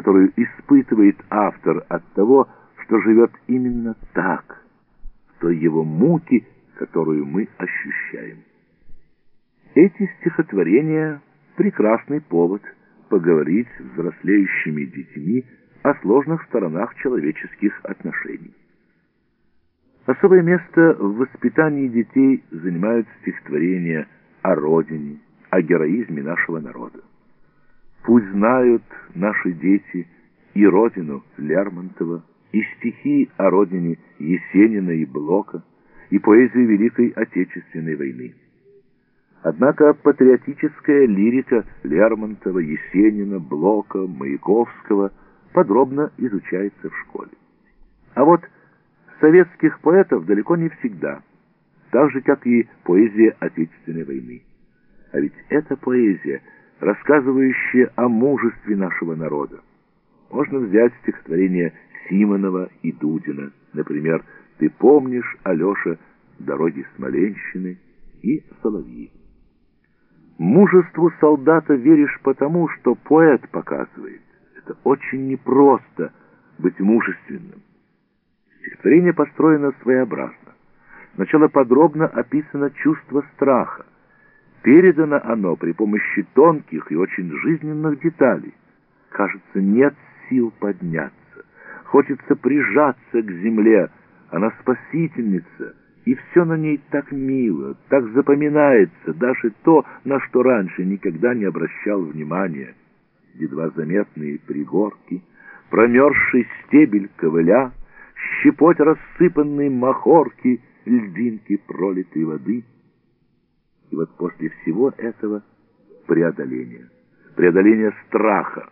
которую испытывает автор от того, что живет именно так, в той его муки, которую мы ощущаем. Эти стихотворения — прекрасный повод поговорить с взрослеющими детьми о сложных сторонах человеческих отношений. Особое место в воспитании детей занимают стихотворения о родине, о героизме нашего народа. Пусть знают наши дети и родину Лермонтова, и стихи о родине Есенина и Блока, и поэзию Великой Отечественной войны. Однако патриотическая лирика Лермонтова, Есенина, Блока, Маяковского подробно изучается в школе. А вот советских поэтов далеко не всегда, так же, как и поэзия Отечественной войны. А ведь эта поэзия, рассказывающая о мужестве нашего народа. Можно взять стихотворение Симонова и Дудина, например, «Ты помнишь, Алеша, дороги Смоленщины» и «Соловьи». Мужеству солдата веришь потому, что поэт показывает. Это очень непросто быть мужественным. Стихотворение построено своеобразно. Сначала подробно описано чувство страха. Передано оно при помощи тонких и очень жизненных деталей. Кажется, нет сил подняться. Хочется прижаться к земле. Она спасительница, и все на ней так мило, так запоминается, даже то, на что раньше никогда не обращал внимания. Едва заметные пригорки, промерзший стебель ковыля, щепоть рассыпанные махорки, льдинки пролитой воды. И вот после всего этого преодоление, преодоление страха.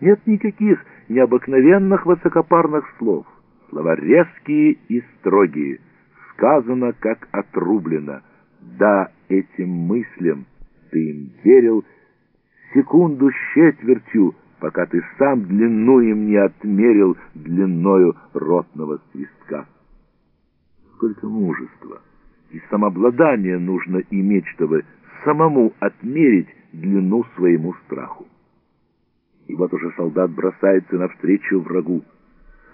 Нет никаких необыкновенных высокопарных слов. Слова резкие и строгие. Сказано, как отрублено. Да, этим мыслям ты им верил секунду с четвертью, пока ты сам длину им не отмерил длиною ротного свистка. Сколько мужества и самообладания нужно иметь, чтобы самому отмерить длину своему страху. И вот уже солдат бросается навстречу врагу.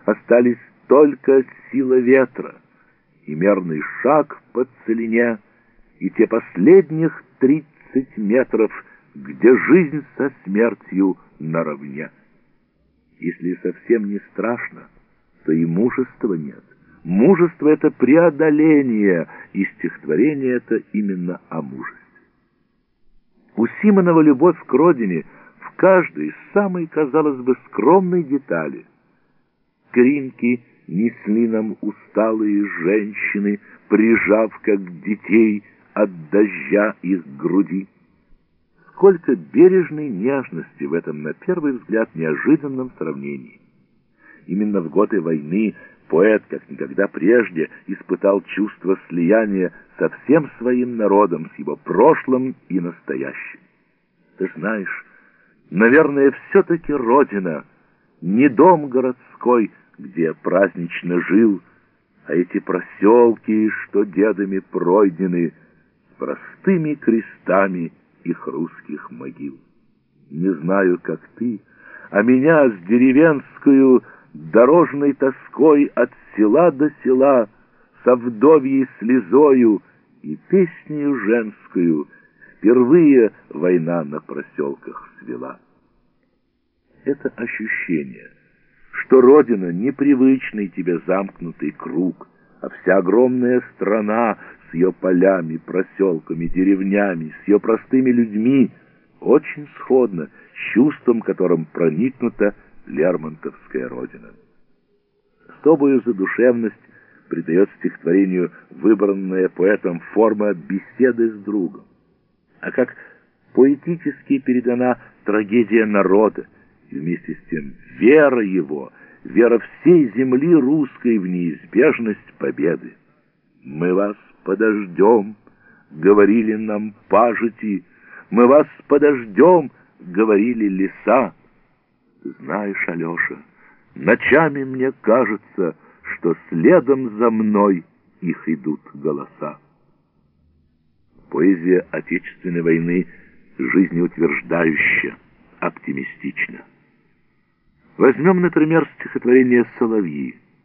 Остались только сила ветра и мерный шаг по целине, и те последних тридцать метров, где жизнь со смертью наравне. Если совсем не страшно, то и мужества нет. Мужество — это преодоление, и стихотворение — это именно о мужестве. У Симонова любовь к родине в каждой самой, казалось бы, скромной детали. Кринки несли нам усталые женщины, прижав, как детей, от дождя их груди сколько бережной нежности в этом, на первый взгляд, неожиданном сравнении. Именно в годы войны поэт, как никогда прежде, испытал чувство слияния со всем своим народом, с его прошлым и настоящим. Ты знаешь, наверное, все-таки Родина, не дом городской, где празднично жил, а эти проселки, что дедами пройдены, простыми крестами их русских могил. Не знаю, как ты, а меня с деревенскую дорожной тоской от села до села, со вдовьей слезою и песнею женскую впервые война на проселках свела. Это ощущение, что Родина — непривычный тебе замкнутый круг, а вся огромная страна с ее полями, проселками, деревнями, с ее простыми людьми, очень сходно с чувством, которым проникнута Лермонтовская родина. Особую задушевность придает стихотворению выбранная поэтом форма беседы с другом. А как поэтически передана трагедия народа, и вместе с тем вера его, вера всей земли русской в неизбежность победы. Мы вас подождем, говорили нам пажити, мы вас подождем, говорили леса. Знаешь, Алеша, ночами мне кажется, что следом за мной их идут голоса. Поэзия Отечественной войны жизнеутверждающая, оптимистична. Возьмем, например, стихотворение «Соловьи».